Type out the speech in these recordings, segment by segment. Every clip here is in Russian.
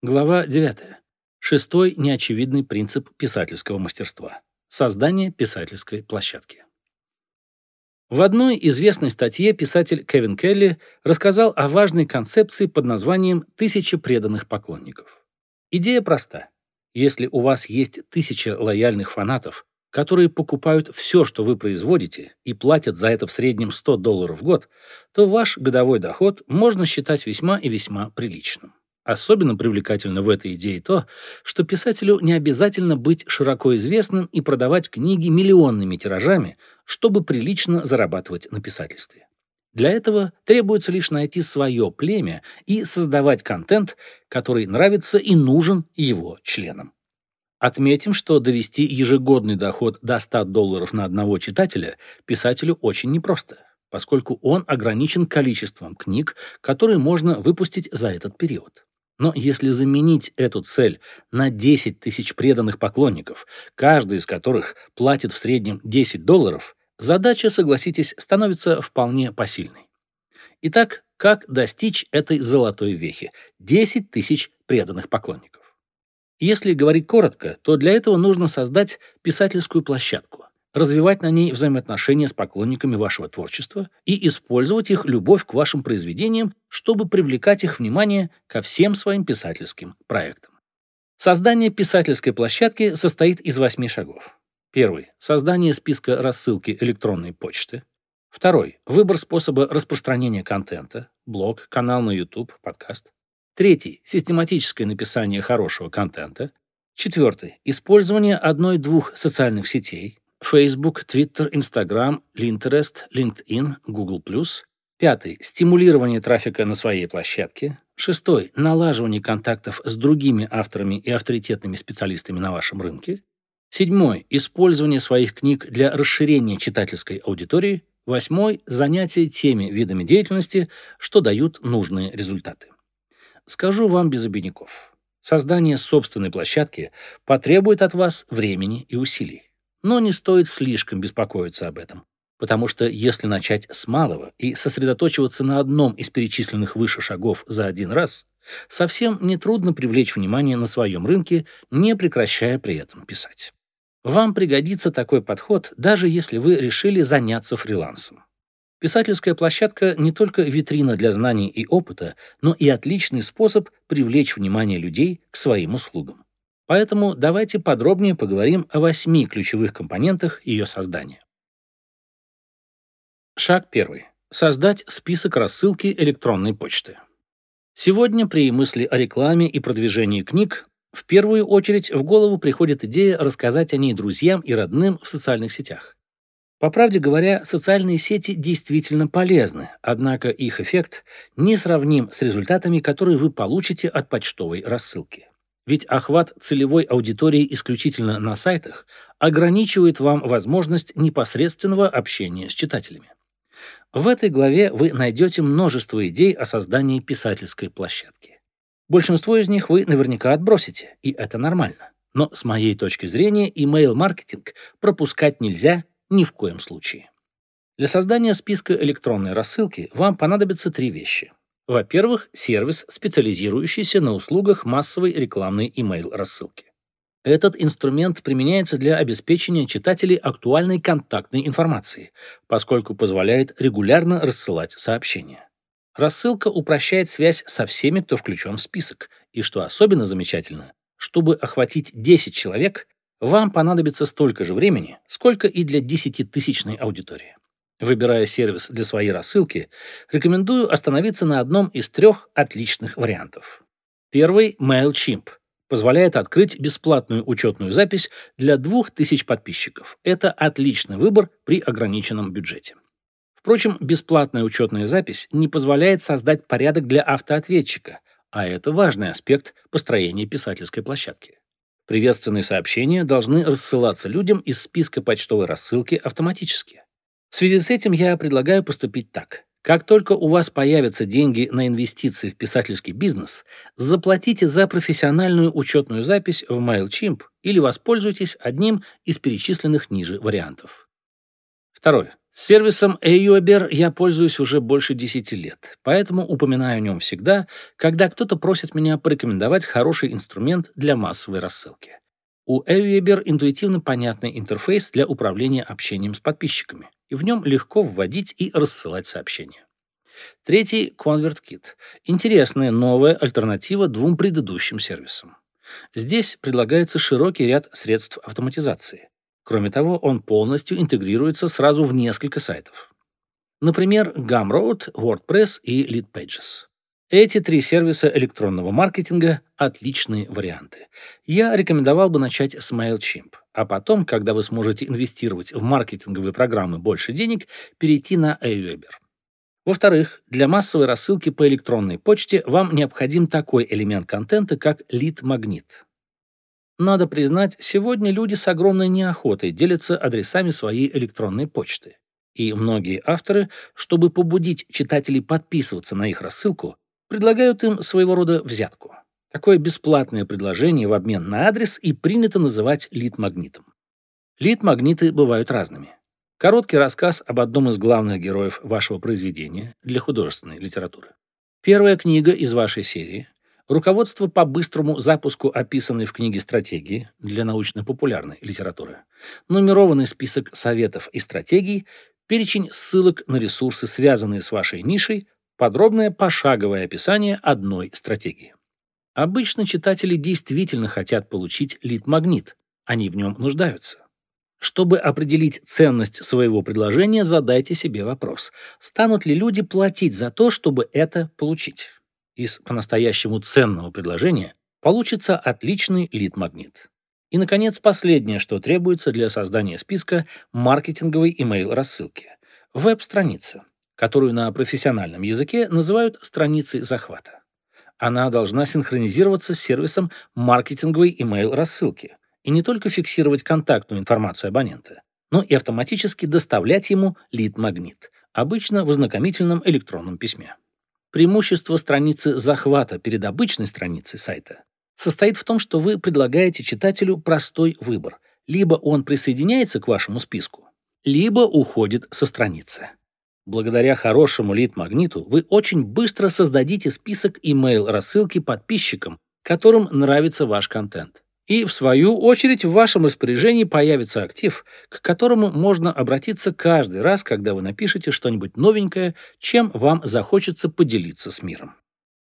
Глава 9. Шестой неочевидный принцип писательского мастерства. Создание писательской площадки. В одной известной статье писатель Кевин Келли рассказал о важной концепции под названием «тысяча преданных поклонников». Идея проста. Если у вас есть тысяча лояльных фанатов, которые покупают все, что вы производите, и платят за это в среднем 100 долларов в год, то ваш годовой доход можно считать весьма и весьма приличным. Особенно привлекательно в этой идее то, что писателю не обязательно быть широко известным и продавать книги миллионными тиражами, чтобы прилично зарабатывать на писательстве. Для этого требуется лишь найти свое племя и создавать контент, который нравится и нужен его членам. Отметим, что довести ежегодный доход до 100 долларов на одного читателя писателю очень непросто, поскольку он ограничен количеством книг, которые можно выпустить за этот период. Но если заменить эту цель на 10 тысяч преданных поклонников, каждый из которых платит в среднем 10 долларов, задача, согласитесь, становится вполне посильной. Итак, как достичь этой золотой вехи? 10 тысяч преданных поклонников. Если говорить коротко, то для этого нужно создать писательскую площадку, развивать на ней взаимоотношения с поклонниками вашего творчества и использовать их любовь к вашим произведениям, чтобы привлекать их внимание ко всем своим писательским проектам. Создание писательской площадки состоит из восьми шагов. Первый – создание списка рассылки электронной почты. Второй – выбор способа распространения контента, блог, канал на YouTube, подкаст. Третий – систематическое написание хорошего контента. Четвертый – использование одной-двух социальных сетей, Facebook, Twitter, Instagram, Pinterest, LinkedIn, Google+. Пятый – стимулирование трафика на своей площадке. Шестой – налаживание контактов с другими авторами и авторитетными специалистами на вашем рынке. Седьмой – использование своих книг для расширения читательской аудитории. Восьмой – занятие теми видами деятельности, что дают нужные результаты. Скажу вам без обиняков. Создание собственной площадки потребует от вас времени и усилий. Но не стоит слишком беспокоиться об этом, потому что если начать с малого и сосредоточиваться на одном из перечисленных выше шагов за один раз, совсем нетрудно привлечь внимание на своем рынке, не прекращая при этом писать. Вам пригодится такой подход, даже если вы решили заняться фрилансом. Писательская площадка не только витрина для знаний и опыта, но и отличный способ привлечь внимание людей к своим услугам. Поэтому давайте подробнее поговорим о восьми ключевых компонентах ее создания. Шаг первый. Создать список рассылки электронной почты. Сегодня при мысли о рекламе и продвижении книг в первую очередь в голову приходит идея рассказать о ней друзьям и родным в социальных сетях. По правде говоря, социальные сети действительно полезны, однако их эффект не сравним с результатами, которые вы получите от почтовой рассылки. Ведь охват целевой аудитории исключительно на сайтах ограничивает вам возможность непосредственного общения с читателями. В этой главе вы найдете множество идей о создании писательской площадки. Большинство из них вы наверняка отбросите, и это нормально. Но с моей точки зрения email-маркетинг пропускать нельзя ни в коем случае. Для создания списка электронной рассылки вам понадобятся три вещи. Во-первых, сервис, специализирующийся на услугах массовой рекламной email-рассылки. Этот инструмент применяется для обеспечения читателей актуальной контактной информации, поскольку позволяет регулярно рассылать сообщения. Рассылка упрощает связь со всеми, кто включен в список, и, что особенно замечательно, чтобы охватить 10 человек, вам понадобится столько же времени, сколько и для 10-тысячной аудитории. Выбирая сервис для своей рассылки, рекомендую остановиться на одном из трех отличных вариантов. Первый – MailChimp. Позволяет открыть бесплатную учетную запись для 2000 подписчиков. Это отличный выбор при ограниченном бюджете. Впрочем, бесплатная учетная запись не позволяет создать порядок для автоответчика, а это важный аспект построения писательской площадки. Приветственные сообщения должны рассылаться людям из списка почтовой рассылки автоматически. В связи с этим я предлагаю поступить так. Как только у вас появятся деньги на инвестиции в писательский бизнес, заплатите за профессиональную учетную запись в MailChimp или воспользуйтесь одним из перечисленных ниже вариантов. Второе. Сервисом Aweber я пользуюсь уже больше 10 лет, поэтому упоминаю о нем всегда, когда кто-то просит меня порекомендовать хороший инструмент для массовой рассылки. У Aweber интуитивно понятный интерфейс для управления общением с подписчиками, и в нем легко вводить и рассылать сообщения. Третий — ConvertKit. Интересная новая альтернатива двум предыдущим сервисам. Здесь предлагается широкий ряд средств автоматизации. Кроме того, он полностью интегрируется сразу в несколько сайтов. Например, Gumroad, WordPress и LeadPages. Эти три сервиса электронного маркетинга – отличные варианты. Я рекомендовал бы начать с MailChimp, а потом, когда вы сможете инвестировать в маркетинговые программы больше денег, перейти на Aweber. Во-вторых, для массовой рассылки по электронной почте вам необходим такой элемент контента, как лид-магнит. Надо признать, сегодня люди с огромной неохотой делятся адресами своей электронной почты. И многие авторы, чтобы побудить читателей подписываться на их рассылку, предлагают им своего рода взятку. Такое бесплатное предложение в обмен на адрес и принято называть лид-магнитом. Лид-магниты бывают разными. Короткий рассказ об одном из главных героев вашего произведения для художественной литературы. Первая книга из вашей серии, Руководство по быстрому запуску описанной в книге стратегии для научно-популярной литературы, нумерованный список советов и стратегий, перечень ссылок на ресурсы, связанные с вашей нишей, подробное пошаговое описание одной стратегии. Обычно читатели действительно хотят получить лид-магнит, они в нем нуждаются. Чтобы определить ценность своего предложения, задайте себе вопрос, станут ли люди платить за то, чтобы это получить из по-настоящему ценного предложения получится отличный лид-магнит. И, наконец, последнее, что требуется для создания списка маркетинговой email-рассылки. Веб-страница, которую на профессиональном языке называют страницей захвата. Она должна синхронизироваться с сервисом маркетинговой email-рассылки и не только фиксировать контактную информацию абонента, но и автоматически доставлять ему лид-магнит, обычно в ознакомительном электронном письме. Преимущество страницы захвата перед обычной страницей сайта состоит в том, что вы предлагаете читателю простой выбор. Либо он присоединяется к вашему списку, либо уходит со страницы. Благодаря хорошему лид-магниту вы очень быстро создадите список email-рассылки подписчикам, которым нравится ваш контент. И, в свою очередь, в вашем распоряжении появится актив, к которому можно обратиться каждый раз, когда вы напишете что-нибудь новенькое, чем вам захочется поделиться с миром.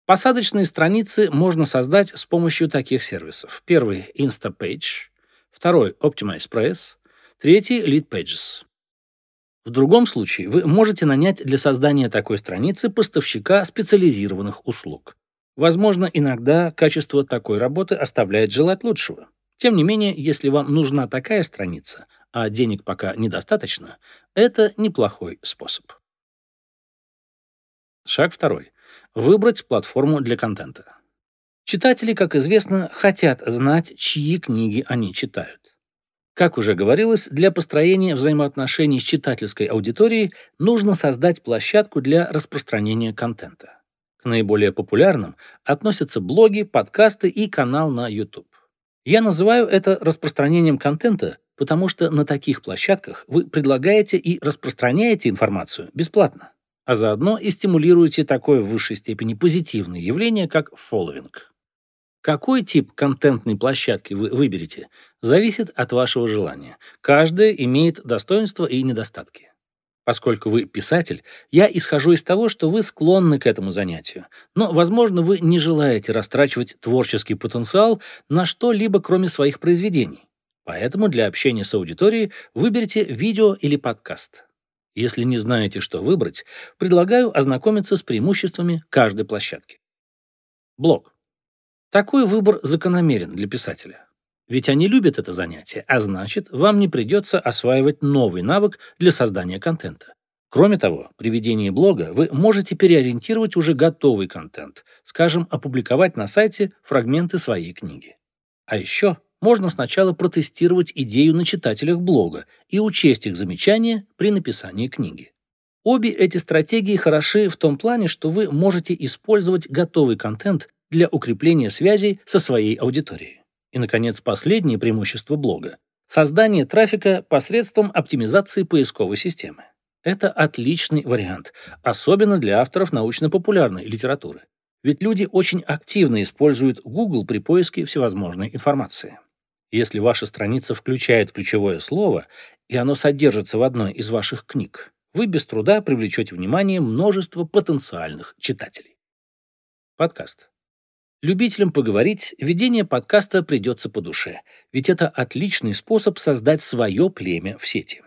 Посадочные страницы можно создать с помощью таких сервисов. Первый — Instapage, второй — OptimizePress, третий — LeadPages. В другом случае вы можете нанять для создания такой страницы поставщика специализированных услуг. Возможно, иногда качество такой работы оставляет желать лучшего. Тем не менее, если вам нужна такая страница, а денег пока недостаточно, это неплохой способ. Шаг второй. Выбрать платформу для контента. Читатели, как известно, хотят знать, чьи книги они читают. Как уже говорилось, для построения взаимоотношений с читательской аудиторией нужно создать площадку для распространения контента. К наиболее популярным относятся блоги, подкасты и канал на YouTube. Я называю это распространением контента, потому что на таких площадках вы предлагаете и распространяете информацию бесплатно, а заодно и стимулируете такое в высшей степени позитивное явление, как фолловинг. Какой тип контентной площадки вы выберете, зависит от вашего желания. Каждая имеет достоинства и недостатки. Поскольку вы писатель, я исхожу из того, что вы склонны к этому занятию. Но, возможно, вы не желаете растрачивать творческий потенциал на что-либо, кроме своих произведений. Поэтому для общения с аудиторией выберите видео или подкаст. Если не знаете, что выбрать, предлагаю ознакомиться с преимуществами каждой площадки. Блог. Такой выбор закономерен для писателя. Ведь они любят это занятие, а значит, вам не придется осваивать новый навык для создания контента. Кроме того, при ведении блога вы можете переориентировать уже готовый контент, скажем, опубликовать на сайте фрагменты своей книги. А еще можно сначала протестировать идею на читателях блога и учесть их замечания при написании книги. Обе эти стратегии хороши в том плане, что вы можете использовать готовый контент для укрепления связей со своей аудиторией. И, наконец, последнее преимущество блога – создание трафика посредством оптимизации поисковой системы. Это отличный вариант, особенно для авторов научно-популярной литературы. Ведь люди очень активно используют Google при поиске всевозможной информации. Если ваша страница включает ключевое слово, и оно содержится в одной из ваших книг, вы без труда привлечете внимание множества потенциальных читателей. Подкаст. Любителям поговорить ведение подкаста придется по душе, ведь это отличный способ создать свое племя в сети.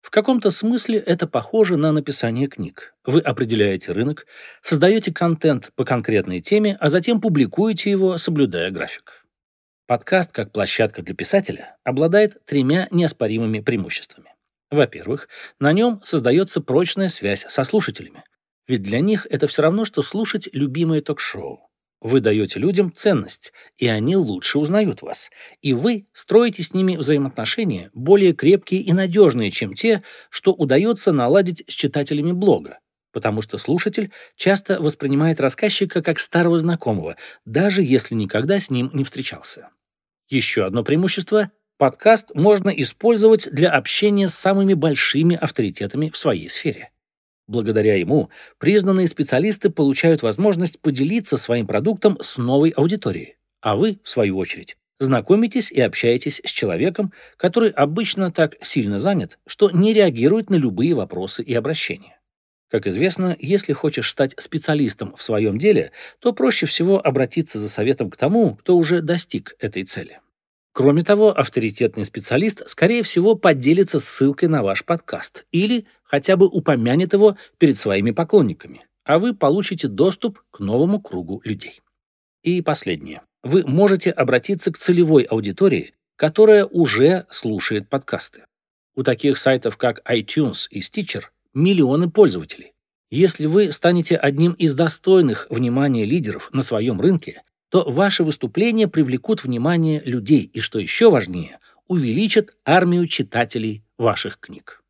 В каком-то смысле это похоже на написание книг. Вы определяете рынок, создаете контент по конкретной теме, а затем публикуете его, соблюдая график. Подкаст, как площадка для писателя, обладает тремя неоспоримыми преимуществами. Во-первых, на нем создается прочная связь со слушателями. Ведь для них это все равно, что слушать любимое ток-шоу. Вы даете людям ценность, и они лучше узнают вас. И вы строите с ними взаимоотношения более крепкие и надежные, чем те, что удается наладить с читателями блога. Потому что слушатель часто воспринимает рассказчика как старого знакомого, даже если никогда с ним не встречался. Еще одно преимущество – подкаст можно использовать для общения с самыми большими авторитетами в своей сфере. Благодаря ему признанные специалисты получают возможность поделиться своим продуктом с новой аудиторией, а вы, в свою очередь, знакомитесь и общаетесь с человеком, который обычно так сильно занят, что не реагирует на любые вопросы и обращения. Как известно, если хочешь стать специалистом в своем деле, то проще всего обратиться за советом к тому, кто уже достиг этой цели. Кроме того, авторитетный специалист, скорее всего, поделится ссылкой на ваш подкаст или хотя бы упомянет его перед своими поклонниками, а вы получите доступ к новому кругу людей. И последнее. Вы можете обратиться к целевой аудитории, которая уже слушает подкасты. У таких сайтов, как iTunes и Stitcher, миллионы пользователей. Если вы станете одним из достойных внимания лидеров на своем рынке, то ваши выступления привлекут внимание людей и, что еще важнее, увеличат армию читателей ваших книг.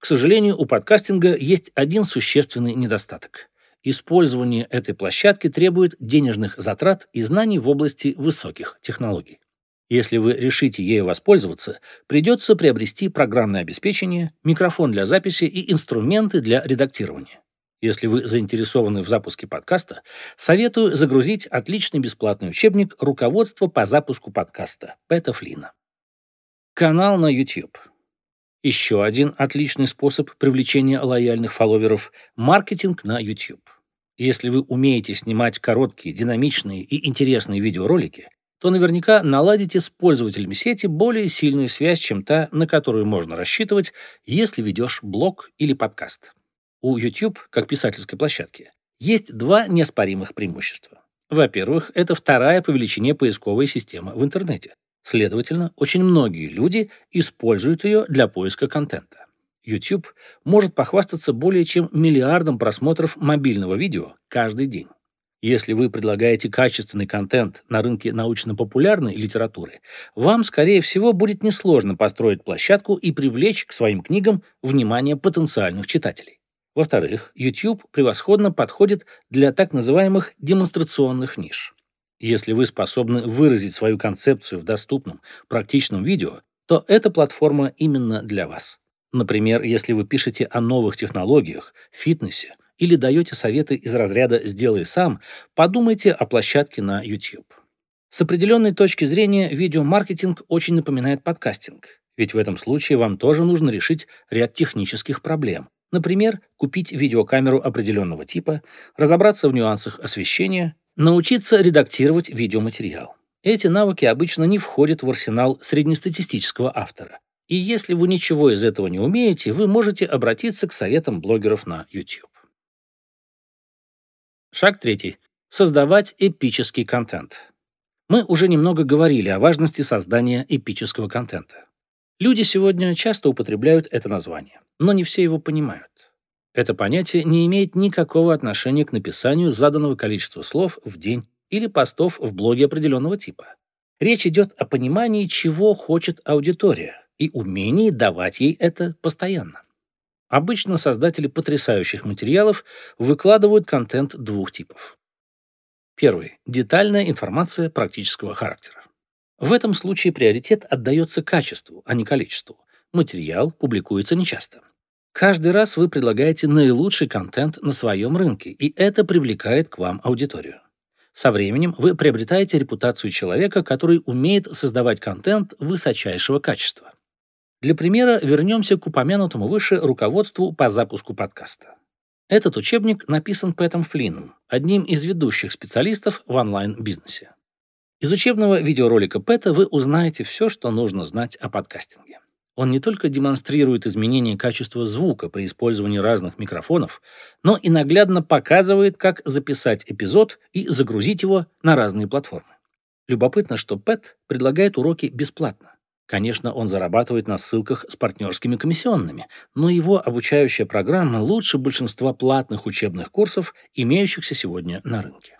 К сожалению, у подкастинга есть один существенный недостаток. Использование этой площадки требует денежных затрат и знаний в области высоких технологий. Если вы решите ею воспользоваться, придется приобрести программное обеспечение, микрофон для записи и инструменты для редактирования. Если вы заинтересованы в запуске подкаста, советую загрузить отличный бесплатный учебник «Руководство по запуску подкаста» Пэта Флина. Канал на YouTube. Еще один отличный способ привлечения лояльных фолловеров – маркетинг на YouTube. Если вы умеете снимать короткие, динамичные и интересные видеоролики, то наверняка наладите с пользователями сети более сильную связь, чем та, на которую можно рассчитывать, если ведешь блог или подкаст. У YouTube, как писательской площадки, есть два неоспоримых преимущества. Во-первых, это вторая по величине поисковая система в интернете. Следовательно, очень многие люди используют ее для поиска контента. YouTube может похвастаться более чем миллиардом просмотров мобильного видео каждый день. Если вы предлагаете качественный контент на рынке научно-популярной литературы, вам, скорее всего, будет несложно построить площадку и привлечь к своим книгам внимание потенциальных читателей. Во-вторых, YouTube превосходно подходит для так называемых демонстрационных ниш. Если вы способны выразить свою концепцию в доступном, практичном видео, то эта платформа именно для вас. Например, если вы пишете о новых технологиях, фитнесе или даете советы из разряда «сделай сам», подумайте о площадке на YouTube. С определенной точки зрения видеомаркетинг очень напоминает подкастинг, ведь в этом случае вам тоже нужно решить ряд технических проблем, Например, купить видеокамеру определенного типа, разобраться в нюансах освещения, научиться редактировать видеоматериал. Эти навыки обычно не входят в арсенал среднестатистического автора. И если вы ничего из этого не умеете, вы можете обратиться к советам блогеров на YouTube. Шаг третий. Создавать эпический контент. Мы уже немного говорили о важности создания эпического контента. Люди сегодня часто употребляют это название, но не все его понимают. Это понятие не имеет никакого отношения к написанию заданного количества слов в день или постов в блоге определенного типа. Речь идет о понимании, чего хочет аудитория, и умении давать ей это постоянно. Обычно создатели потрясающих материалов выкладывают контент двух типов. Первый – детальная информация практического характера. В этом случае приоритет отдается качеству, а не количеству. Материал публикуется нечасто. Каждый раз вы предлагаете наилучший контент на своем рынке, и это привлекает к вам аудиторию. Со временем вы приобретаете репутацию человека, который умеет создавать контент высочайшего качества. Для примера вернемся к упомянутому выше руководству по запуску подкаста. Этот учебник написан Пэтом Флинном, одним из ведущих специалистов в онлайн-бизнесе. Из учебного видеоролика Пэта вы узнаете все, что нужно знать о подкастинге. Он не только демонстрирует изменение качества звука при использовании разных микрофонов, но и наглядно показывает, как записать эпизод и загрузить его на разные платформы. Любопытно, что Пэт предлагает уроки бесплатно. Конечно, он зарабатывает на ссылках с партнерскими комиссионными, но его обучающая программа лучше большинства платных учебных курсов, имеющихся сегодня на рынке.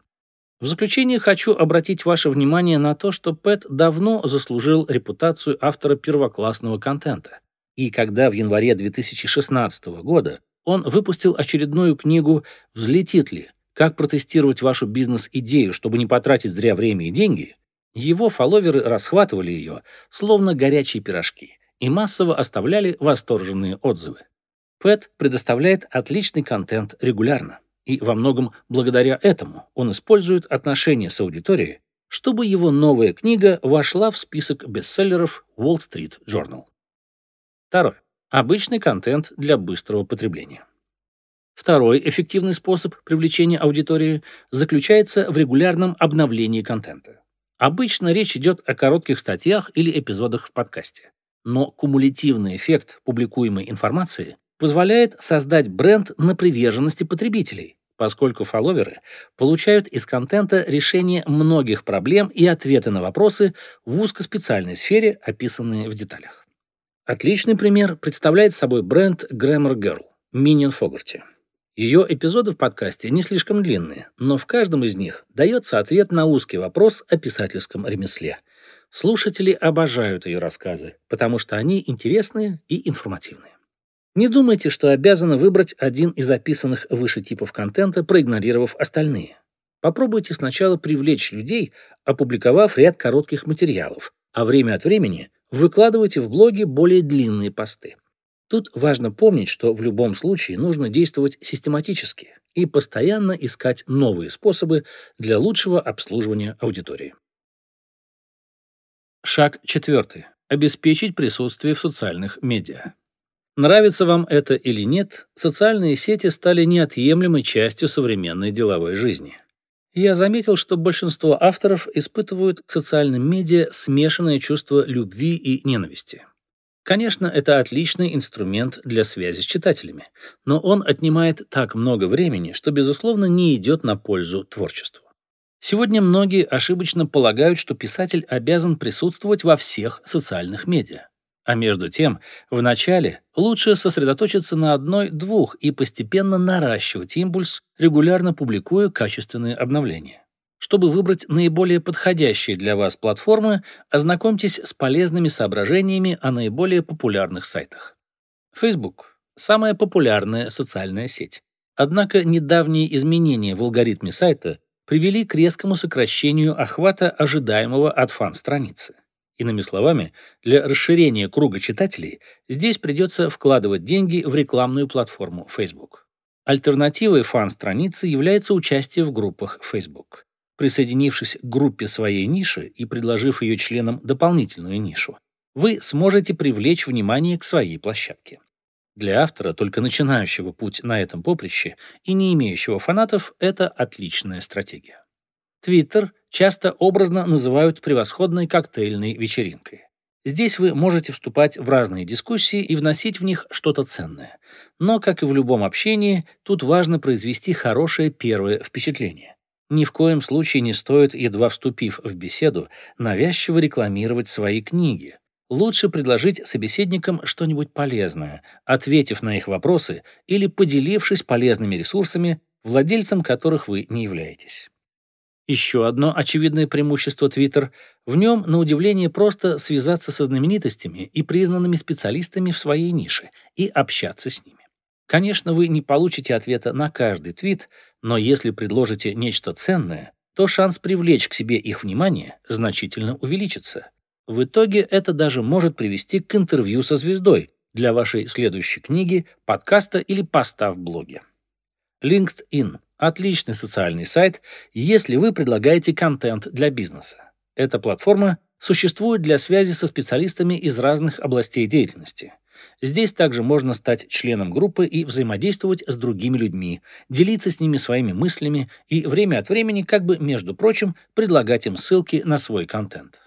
В заключение хочу обратить ваше внимание на то, что Пэт давно заслужил репутацию автора первоклассного контента. И когда в январе 2016 года он выпустил очередную книгу «Взлетит ли? Как протестировать вашу бизнес-идею, чтобы не потратить зря время и деньги», его фолловеры расхватывали ее, словно горячие пирожки, и массово оставляли восторженные отзывы. Пэт предоставляет отличный контент регулярно, и во многом благодаря этому он использует отношения с аудиторией, чтобы его новая книга вошла в список бестселлеров Wall Street Journal. Второе. Обычный контент для быстрого потребления. Второй эффективный способ привлечения аудитории заключается в регулярном обновлении контента. Обычно речь идет о коротких статьях или эпизодах в подкасте. Но кумулятивный эффект публикуемой информации позволяет создать бренд на приверженности потребителей, поскольку фолловеры получают из контента решение многих проблем и ответы на вопросы в узкоспециальной сфере, описанные в деталях. Отличный пример представляет собой бренд Grammar Girl Минин Фогарти. Ее эпизоды в подкасте не слишком длинные, но в каждом из них дается ответ на узкий вопрос о писательском ремесле. Слушатели обожают ее рассказы, потому что они интересные и информативные. Не думайте, что обязаны выбрать один из описанных выше типов контента, проигнорировав остальные. Попробуйте сначала привлечь людей, опубликовав ряд коротких материалов, а время от времени выкладывайте в блоге более длинные посты. Тут важно помнить, что в любом случае нужно действовать систематически и постоянно искать новые способы для лучшего обслуживания аудитории. Шаг четвертый. Обеспечить присутствие в социальных медиа. Нравится вам это или нет, социальные сети стали неотъемлемой частью современной деловой жизни. Я заметил, что большинство авторов испытывают к социальным медиа смешанное чувство любви и ненависти. Конечно, это отличный инструмент для связи с читателями, но он отнимает так много времени, что, безусловно, не идет на пользу творчеству. Сегодня многие ошибочно полагают, что писатель обязан присутствовать во всех социальных медиа. А между тем, вначале лучше сосредоточиться на одной-двух и постепенно наращивать импульс, регулярно публикуя качественные обновления. Чтобы выбрать наиболее подходящие для вас платформы, ознакомьтесь с полезными соображениями о наиболее популярных сайтах. Facebook – самая популярная социальная сеть. Однако недавние изменения в алгоритме сайта привели к резкому сокращению охвата ожидаемого от фан-страницы. Иными словами, для расширения круга читателей здесь придется вкладывать деньги в рекламную платформу Facebook. Альтернативой фан-страницы является участие в группах Facebook. Присоединившись к группе своей ниши и предложив ее членам дополнительную нишу, вы сможете привлечь внимание к своей площадке. Для автора, только начинающего путь на этом поприще и не имеющего фанатов, это отличная стратегия. Твиттер часто образно называют превосходной коктейльной вечеринкой. Здесь вы можете вступать в разные дискуссии и вносить в них что-то ценное. Но, как и в любом общении, тут важно произвести хорошее первое впечатление. Ни в коем случае не стоит, едва вступив в беседу, навязчиво рекламировать свои книги. Лучше предложить собеседникам что-нибудь полезное, ответив на их вопросы или поделившись полезными ресурсами, владельцем которых вы не являетесь. Еще одно очевидное преимущество Twitter – в нем, на удивление, просто связаться со знаменитостями и признанными специалистами в своей нише и общаться с ними. Конечно, вы не получите ответа на каждый твит, но если предложите нечто ценное, то шанс привлечь к себе их внимание значительно увеличится. В итоге это даже может привести к интервью со звездой, для вашей следующей книги, подкаста или поста в блоге. LinkedIn – отличный социальный сайт, если вы предлагаете контент для бизнеса. Эта платформа существует для связи со специалистами из разных областей деятельности. Здесь также можно стать членом группы и взаимодействовать с другими людьми, делиться с ними своими мыслями и время от времени, как бы, между прочим, предлагать им ссылки на свой контент.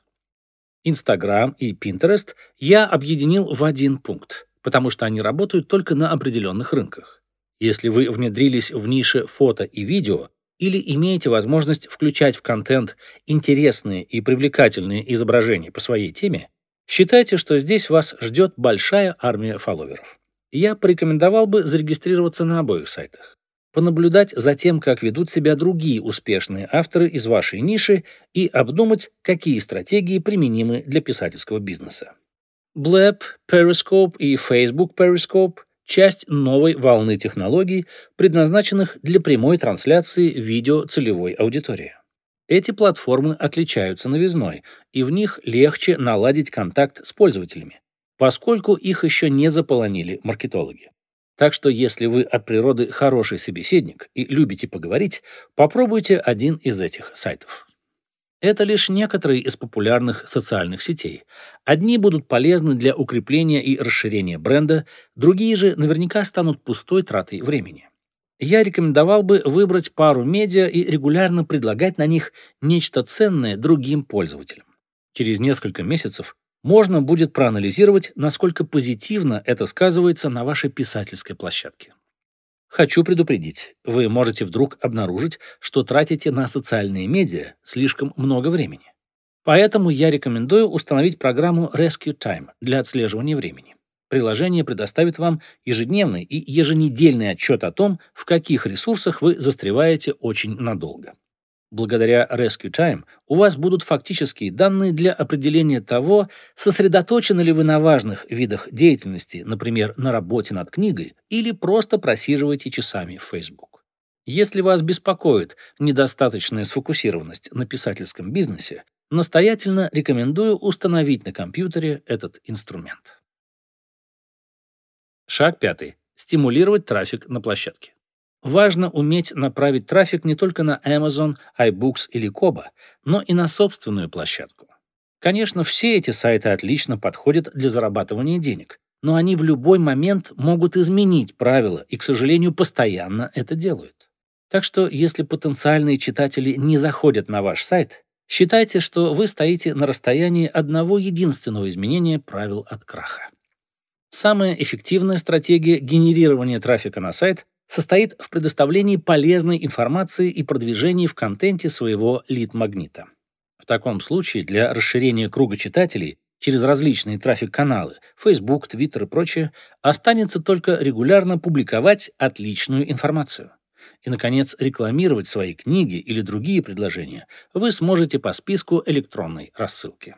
Instagram и Pinterest я объединил в один пункт, потому что они работают только на определенных рынках. Если вы внедрились в нише фото и видео или имеете возможность включать в контент интересные и привлекательные изображения по своей теме, считайте, что здесь вас ждет большая армия фолловеров. Я порекомендовал бы зарегистрироваться на обоих сайтах понаблюдать за тем, как ведут себя другие успешные авторы из вашей ниши и обдумать, какие стратегии применимы для писательского бизнеса. Blab, Periscope и Facebook Periscope – часть новой волны технологий, предназначенных для прямой трансляции видео целевой аудитории. Эти платформы отличаются новизной, и в них легче наладить контакт с пользователями, поскольку их еще не заполонили маркетологи. Так что если вы от природы хороший собеседник и любите поговорить, попробуйте один из этих сайтов. Это лишь некоторые из популярных социальных сетей. Одни будут полезны для укрепления и расширения бренда, другие же наверняка станут пустой тратой времени. Я рекомендовал бы выбрать пару медиа и регулярно предлагать на них нечто ценное другим пользователям. Через несколько месяцев можно будет проанализировать, насколько позитивно это сказывается на вашей писательской площадке. Хочу предупредить, вы можете вдруг обнаружить, что тратите на социальные медиа слишком много времени. Поэтому я рекомендую установить программу Rescue Time для отслеживания времени. Приложение предоставит вам ежедневный и еженедельный отчет о том, в каких ресурсах вы застреваете очень надолго. Благодаря Rescue Time у вас будут фактические данные для определения того, сосредоточены ли вы на важных видах деятельности, например, на работе над книгой, или просто просиживаете часами в Facebook. Если вас беспокоит недостаточная сфокусированность на писательском бизнесе, настоятельно рекомендую установить на компьютере этот инструмент. Шаг пятый. Стимулировать трафик на площадке. Важно уметь направить трафик не только на Amazon, iBooks или Kobo, но и на собственную площадку. Конечно, все эти сайты отлично подходят для зарабатывания денег, но они в любой момент могут изменить правила и, к сожалению, постоянно это делают. Так что, если потенциальные читатели не заходят на ваш сайт, считайте, что вы стоите на расстоянии одного единственного изменения правил от краха. Самая эффективная стратегия генерирования трафика на сайт состоит в предоставлении полезной информации и продвижении в контенте своего лид-магнита. В таком случае для расширения круга читателей через различные трафик-каналы Facebook, Twitter и прочее останется только регулярно публиковать отличную информацию. И, наконец, рекламировать свои книги или другие предложения вы сможете по списку электронной рассылки.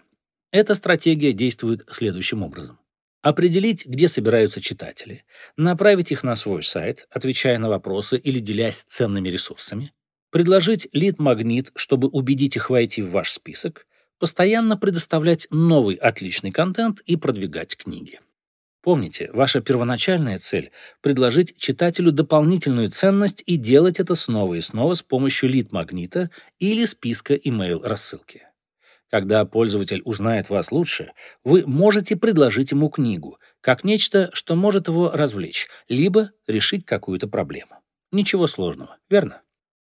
Эта стратегия действует следующим образом определить, где собираются читатели, направить их на свой сайт, отвечая на вопросы или делясь ценными ресурсами, предложить лид-магнит, чтобы убедить их войти в ваш список, постоянно предоставлять новый отличный контент и продвигать книги. Помните, ваша первоначальная цель – предложить читателю дополнительную ценность и делать это снова и снова с помощью лид-магнита или списка email-рассылки. Когда пользователь узнает вас лучше, вы можете предложить ему книгу, как нечто, что может его развлечь, либо решить какую-то проблему. Ничего сложного, верно?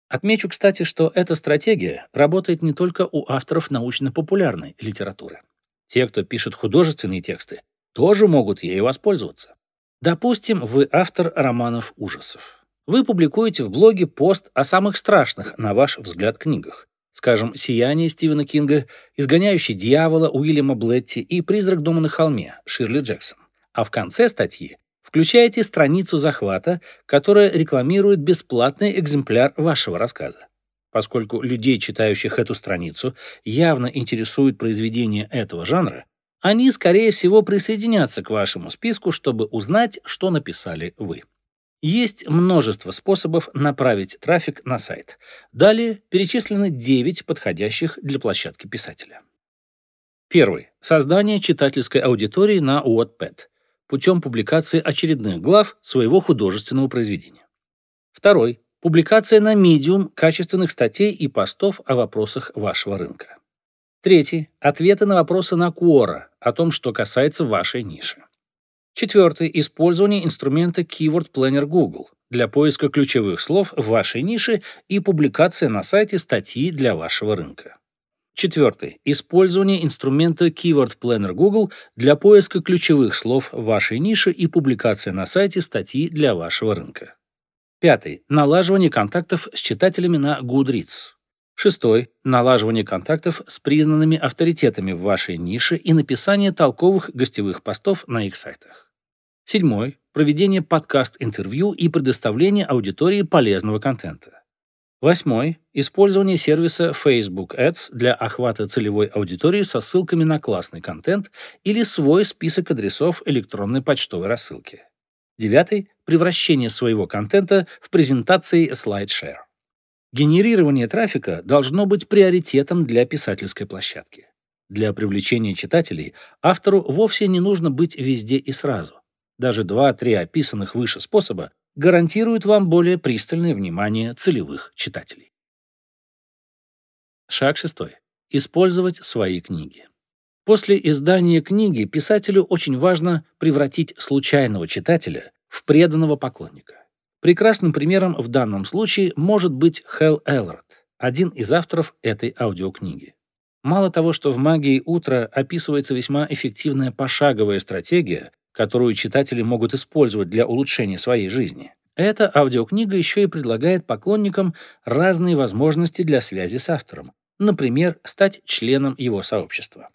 Отмечу, кстати, что эта стратегия работает не только у авторов научно-популярной литературы. Те, кто пишет художественные тексты, тоже могут ею воспользоваться. Допустим, вы автор романов ужасов. Вы публикуете в блоге пост о самых страшных, на ваш взгляд, книгах скажем, «Сияние» Стивена Кинга, «Изгоняющий дьявола» Уильяма Блетти и «Призрак дома на холме» Ширли Джексон. А в конце статьи включаете страницу захвата, которая рекламирует бесплатный экземпляр вашего рассказа. Поскольку людей, читающих эту страницу, явно интересует произведение этого жанра, они, скорее всего, присоединятся к вашему списку, чтобы узнать, что написали вы. Есть множество способов направить трафик на сайт. Далее перечислены 9 подходящих для площадки писателя. Первый. Создание читательской аудитории на Wattpad. путем публикации очередных глав своего художественного произведения. Второй. Публикация на Medium качественных статей и постов о вопросах вашего рынка. Третий. Ответы на вопросы на Quora о том, что касается вашей ниши. Четвертый. Использование инструмента Keyword Planner Google для поиска ключевых слов в вашей нише и публикация на сайте статьи для вашего рынка. Четвертый. Использование инструмента Keyword Planner Google для поиска ключевых слов в вашей нише и публикация на сайте статьи для вашего рынка. Пятый. Налаживание контактов с читателями на Goodreads. Шестой. Налаживание контактов с признанными авторитетами в вашей нише и написание толковых гостевых постов на их сайтах. Седьмой. Проведение подкаст-интервью и предоставление аудитории полезного контента. Восьмой. Использование сервиса Facebook Ads для охвата целевой аудитории со ссылками на классный контент или свой список адресов электронной почтовой рассылки. Девятый. Превращение своего контента в презентации SlideShare. Генерирование трафика должно быть приоритетом для писательской площадки. Для привлечения читателей автору вовсе не нужно быть везде и сразу. Даже два-три описанных выше способа гарантирует вам более пристальное внимание целевых читателей. Шаг шестой. Использовать свои книги. После издания книги писателю очень важно превратить случайного читателя в преданного поклонника. Прекрасным примером в данном случае может быть Хелл Элрод, один из авторов этой аудиокниги. Мало того, что в «Магии утра» описывается весьма эффективная пошаговая стратегия, которую читатели могут использовать для улучшения своей жизни. Эта аудиокнига еще и предлагает поклонникам разные возможности для связи с автором, например, стать членом его сообщества.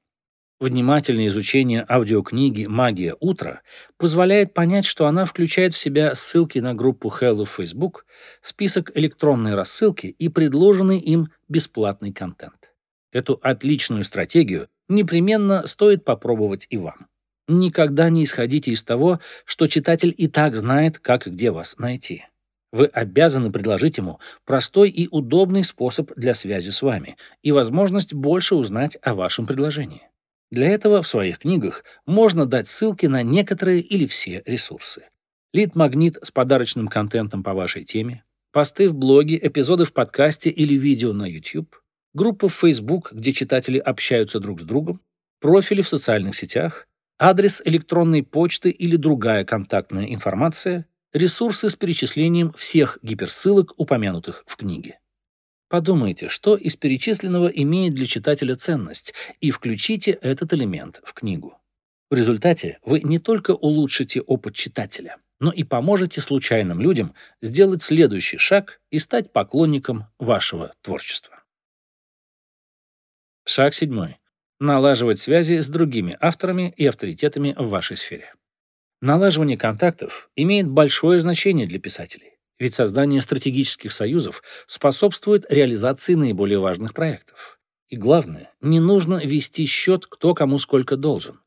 Внимательное изучение аудиокниги «Магия утра» позволяет понять, что она включает в себя ссылки на группу Hello в Facebook, список электронной рассылки и предложенный им бесплатный контент. Эту отличную стратегию непременно стоит попробовать и вам. Никогда не исходите из того, что читатель и так знает, как и где вас найти. Вы обязаны предложить ему простой и удобный способ для связи с вами и возможность больше узнать о вашем предложении. Для этого в своих книгах можно дать ссылки на некоторые или все ресурсы. Лид-магнит с подарочным контентом по вашей теме, посты в блоге, эпизоды в подкасте или видео на YouTube, группа в Facebook, где читатели общаются друг с другом, профили в социальных сетях, адрес электронной почты или другая контактная информация, ресурсы с перечислением всех гиперссылок, упомянутых в книге. Подумайте, что из перечисленного имеет для читателя ценность, и включите этот элемент в книгу. В результате вы не только улучшите опыт читателя, но и поможете случайным людям сделать следующий шаг и стать поклонником вашего творчества. Шаг седьмой налаживать связи с другими авторами и авторитетами в вашей сфере. Налаживание контактов имеет большое значение для писателей, ведь создание стратегических союзов способствует реализации наиболее важных проектов. И главное, не нужно вести счет, кто кому сколько должен.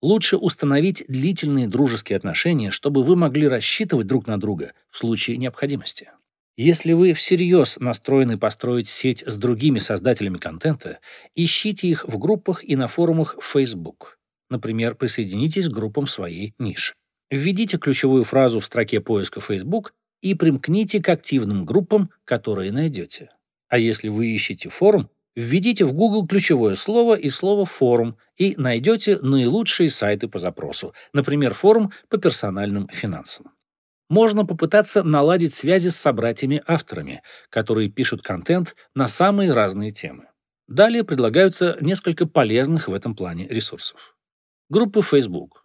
Лучше установить длительные дружеские отношения, чтобы вы могли рассчитывать друг на друга в случае необходимости. Если вы всерьез настроены построить сеть с другими создателями контента, ищите их в группах и на форумах Facebook. Например, присоединитесь к группам своей ниши. Введите ключевую фразу в строке поиска Facebook и примкните к активным группам, которые найдете. А если вы ищете форум, введите в Google ключевое слово и слово «форум» и найдете наилучшие сайты по запросу, например, форум по персональным финансам можно попытаться наладить связи с собратьями-авторами, которые пишут контент на самые разные темы. Далее предлагаются несколько полезных в этом плане ресурсов. Группа Facebook,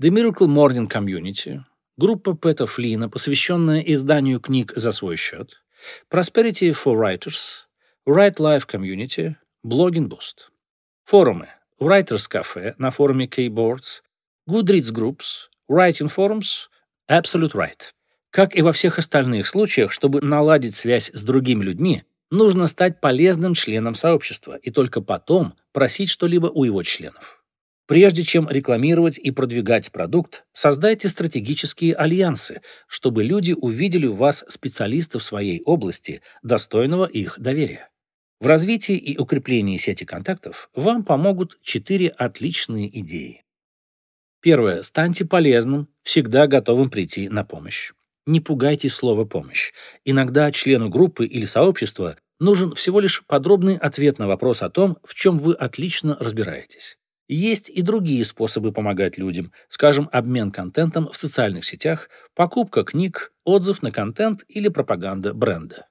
The Miracle Morning Community, группа Пэта Флина, посвященная изданию книг за свой счет, Prosperity for Writers, Write Life Community, Blogging Boost. Форумы Writers Cafe на форуме Keyboards, Goodreads Groups, Writing Forums, Absolute right. Как и во всех остальных случаях, чтобы наладить связь с другими людьми, нужно стать полезным членом сообщества и только потом просить что-либо у его членов. Прежде чем рекламировать и продвигать продукт, создайте стратегические альянсы, чтобы люди увидели в вас специалиста в своей области, достойного их доверия. В развитии и укреплении сети контактов вам помогут четыре отличные идеи. Первое. Станьте полезным, всегда готовым прийти на помощь. Не пугайтесь слова «помощь». Иногда члену группы или сообщества нужен всего лишь подробный ответ на вопрос о том, в чем вы отлично разбираетесь. Есть и другие способы помогать людям, скажем, обмен контентом в социальных сетях, покупка книг, отзыв на контент или пропаганда бренда.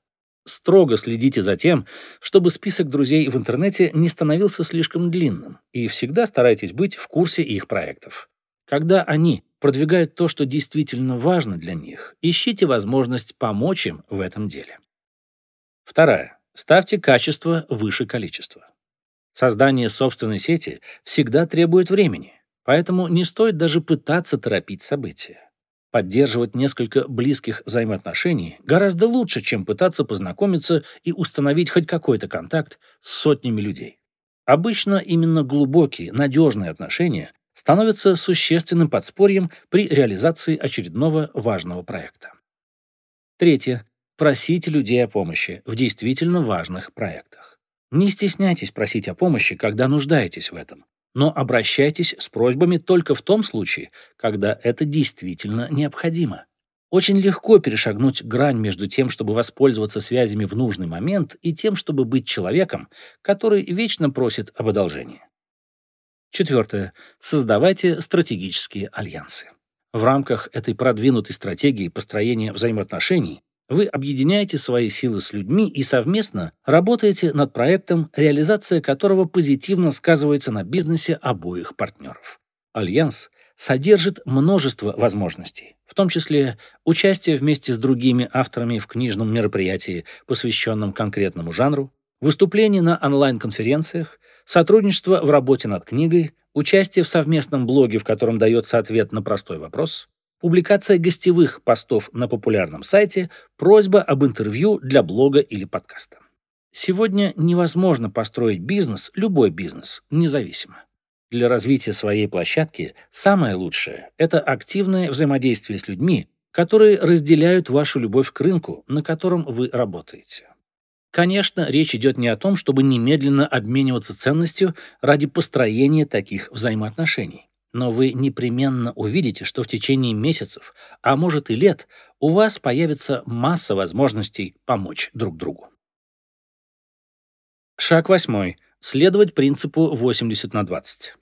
Строго следите за тем, чтобы список друзей в интернете не становился слишком длинным, и всегда старайтесь быть в курсе их проектов. Когда они продвигают то, что действительно важно для них, ищите возможность помочь им в этом деле. Вторая. Ставьте качество выше количества. Создание собственной сети всегда требует времени, поэтому не стоит даже пытаться торопить события. Поддерживать несколько близких взаимоотношений гораздо лучше, чем пытаться познакомиться и установить хоть какой-то контакт с сотнями людей. Обычно именно глубокие, надежные отношения становятся существенным подспорьем при реализации очередного важного проекта. Третье. Просите людей о помощи в действительно важных проектах. Не стесняйтесь просить о помощи, когда нуждаетесь в этом, но обращайтесь с просьбами только в том случае, когда это действительно необходимо. Очень легко перешагнуть грань между тем, чтобы воспользоваться связями в нужный момент, и тем, чтобы быть человеком, который вечно просит об одолжении. Четвертое. Создавайте стратегические альянсы. В рамках этой продвинутой стратегии построения взаимоотношений вы объединяете свои силы с людьми и совместно работаете над проектом, реализация которого позитивно сказывается на бизнесе обоих партнеров. Альянс содержит множество возможностей, в том числе участие вместе с другими авторами в книжном мероприятии, посвященном конкретному жанру, выступление на онлайн-конференциях, сотрудничество в работе над книгой, участие в совместном блоге, в котором дается ответ на простой вопрос, публикация гостевых постов на популярном сайте, просьба об интервью для блога или подкаста. Сегодня невозможно построить бизнес, любой бизнес, независимо. Для развития своей площадки самое лучшее – это активное взаимодействие с людьми, которые разделяют вашу любовь к рынку, на котором вы работаете. Конечно, речь идет не о том, чтобы немедленно обмениваться ценностью ради построения таких взаимоотношений. Но вы непременно увидите, что в течение месяцев, а может и лет, у вас появится масса возможностей помочь друг другу. Шаг восьмой. Следовать принципу 80 на 20.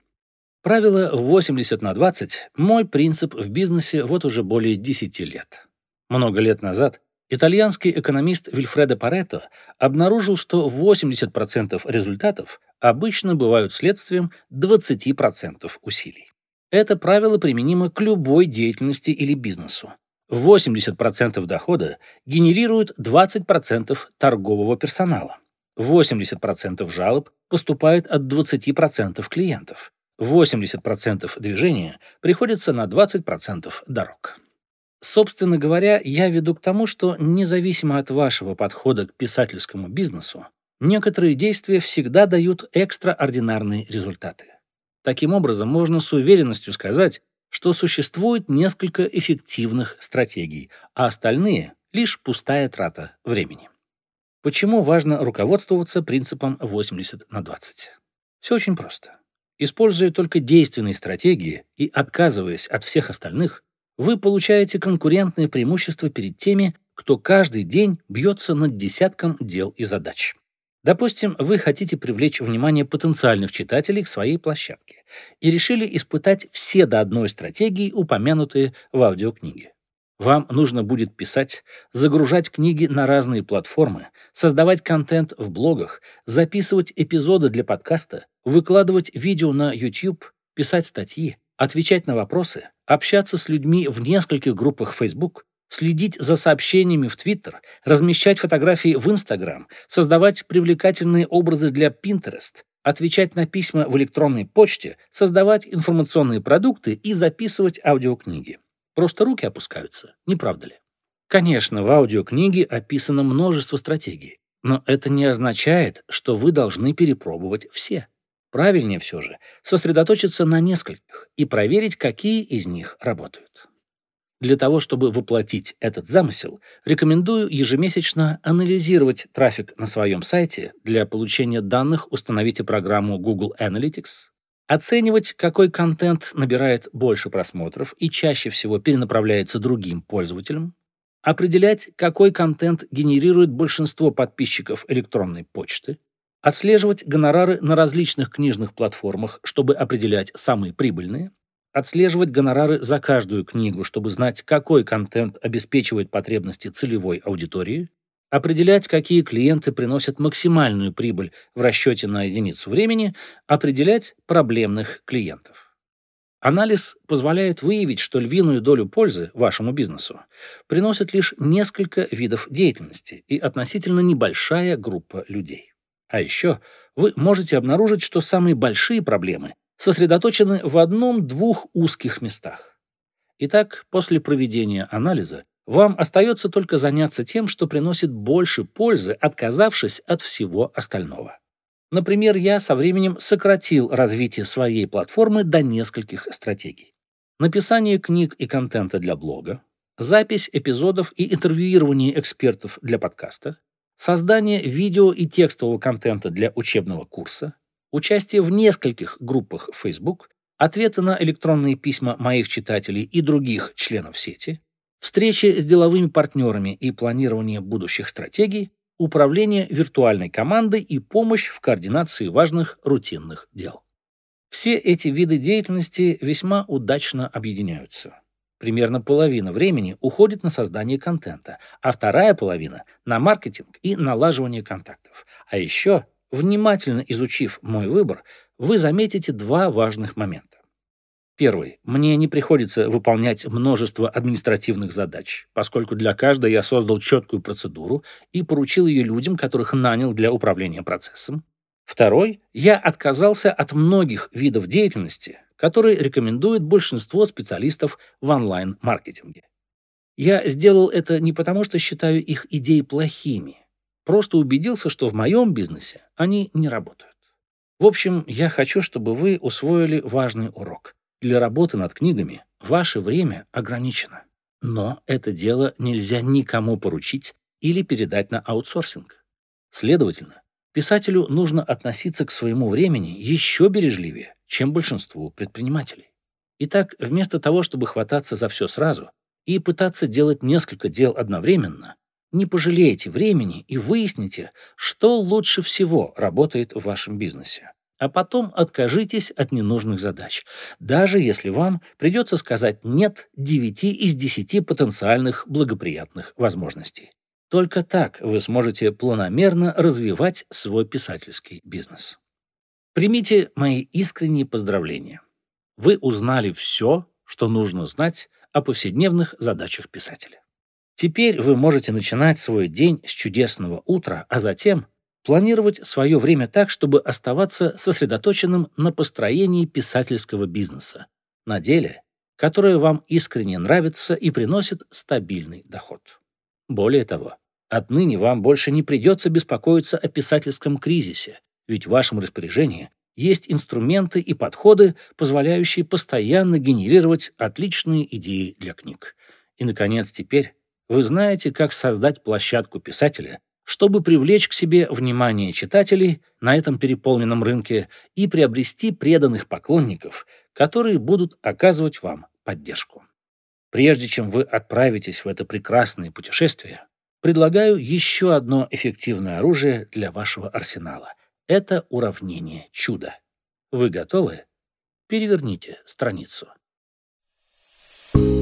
Правило 80 на 20 – мой принцип в бизнесе вот уже более 10 лет. Много лет назад Итальянский экономист Вильфредо Паретто обнаружил, что 80% результатов обычно бывают следствием 20% усилий. Это правило применимо к любой деятельности или бизнесу. 80% дохода генерируют 20% торгового персонала. 80% жалоб поступает от 20% клиентов. 80% движения приходится на 20% дорог. Собственно говоря, я веду к тому, что независимо от вашего подхода к писательскому бизнесу, некоторые действия всегда дают экстраординарные результаты. Таким образом, можно с уверенностью сказать, что существует несколько эффективных стратегий, а остальные — лишь пустая трата времени. Почему важно руководствоваться принципом 80 на 20? Все очень просто. Используя только действенные стратегии и отказываясь от всех остальных, вы получаете конкурентное преимущество перед теми, кто каждый день бьется над десятком дел и задач. Допустим, вы хотите привлечь внимание потенциальных читателей к своей площадке и решили испытать все до одной стратегии, упомянутые в аудиокниге. Вам нужно будет писать, загружать книги на разные платформы, создавать контент в блогах, записывать эпизоды для подкаста, выкладывать видео на YouTube, писать статьи, отвечать на вопросы, общаться с людьми в нескольких группах Facebook, следить за сообщениями в Twitter, размещать фотографии в Instagram, создавать привлекательные образы для Pinterest, отвечать на письма в электронной почте, создавать информационные продукты и записывать аудиокниги. Просто руки опускаются, не правда ли? Конечно, в аудиокниге описано множество стратегий, но это не означает, что вы должны перепробовать все. Правильнее все же сосредоточиться на нескольких и проверить, какие из них работают. Для того, чтобы воплотить этот замысел, рекомендую ежемесячно анализировать трафик на своем сайте. Для получения данных установите программу Google Analytics, оценивать, какой контент набирает больше просмотров и чаще всего перенаправляется другим пользователям, определять, какой контент генерирует большинство подписчиков электронной почты, отслеживать гонорары на различных книжных платформах, чтобы определять самые прибыльные, отслеживать гонорары за каждую книгу, чтобы знать, какой контент обеспечивает потребности целевой аудитории, определять, какие клиенты приносят максимальную прибыль в расчете на единицу времени, определять проблемных клиентов. Анализ позволяет выявить, что львиную долю пользы вашему бизнесу приносят лишь несколько видов деятельности и относительно небольшая группа людей. А еще вы можете обнаружить, что самые большие проблемы сосредоточены в одном-двух узких местах. Итак, после проведения анализа вам остается только заняться тем, что приносит больше пользы, отказавшись от всего остального. Например, я со временем сократил развитие своей платформы до нескольких стратегий. Написание книг и контента для блога, запись эпизодов и интервьюирование экспертов для подкаста, создание видео и текстового контента для учебного курса, участие в нескольких группах Facebook, ответы на электронные письма моих читателей и других членов сети, встречи с деловыми партнерами и планирование будущих стратегий, управление виртуальной командой и помощь в координации важных рутинных дел. Все эти виды деятельности весьма удачно объединяются. Примерно половина времени уходит на создание контента, а вторая половина — на маркетинг и налаживание контактов. А еще, внимательно изучив мой выбор, вы заметите два важных момента. Первый. Мне не приходится выполнять множество административных задач, поскольку для каждой я создал четкую процедуру и поручил ее людям, которых нанял для управления процессом. Второй. Я отказался от многих видов деятельности, которые рекомендует большинство специалистов в онлайн-маркетинге. Я сделал это не потому, что считаю их идеи плохими, просто убедился, что в моем бизнесе они не работают. В общем, я хочу, чтобы вы усвоили важный урок. Для работы над книгами ваше время ограничено. Но это дело нельзя никому поручить или передать на аутсорсинг. Следовательно, писателю нужно относиться к своему времени еще бережливее, чем большинству предпринимателей. Итак, вместо того, чтобы хвататься за все сразу и пытаться делать несколько дел одновременно, не пожалейте времени и выясните, что лучше всего работает в вашем бизнесе а потом откажитесь от ненужных задач, даже если вам придется сказать «нет» 9 из 10 потенциальных благоприятных возможностей. Только так вы сможете планомерно развивать свой писательский бизнес. Примите мои искренние поздравления. Вы узнали все, что нужно знать о повседневных задачах писателя. Теперь вы можете начинать свой день с чудесного утра, а затем Планировать свое время так, чтобы оставаться сосредоточенным на построении писательского бизнеса, на деле, которое вам искренне нравится и приносит стабильный доход. Более того, отныне вам больше не придется беспокоиться о писательском кризисе, ведь в вашем распоряжении есть инструменты и подходы, позволяющие постоянно генерировать отличные идеи для книг. И, наконец, теперь вы знаете, как создать площадку писателя, чтобы привлечь к себе внимание читателей на этом переполненном рынке и приобрести преданных поклонников, которые будут оказывать вам поддержку. Прежде чем вы отправитесь в это прекрасное путешествие, предлагаю еще одно эффективное оружие для вашего арсенала. Это уравнение чуда. Вы готовы? Переверните страницу. Thank you.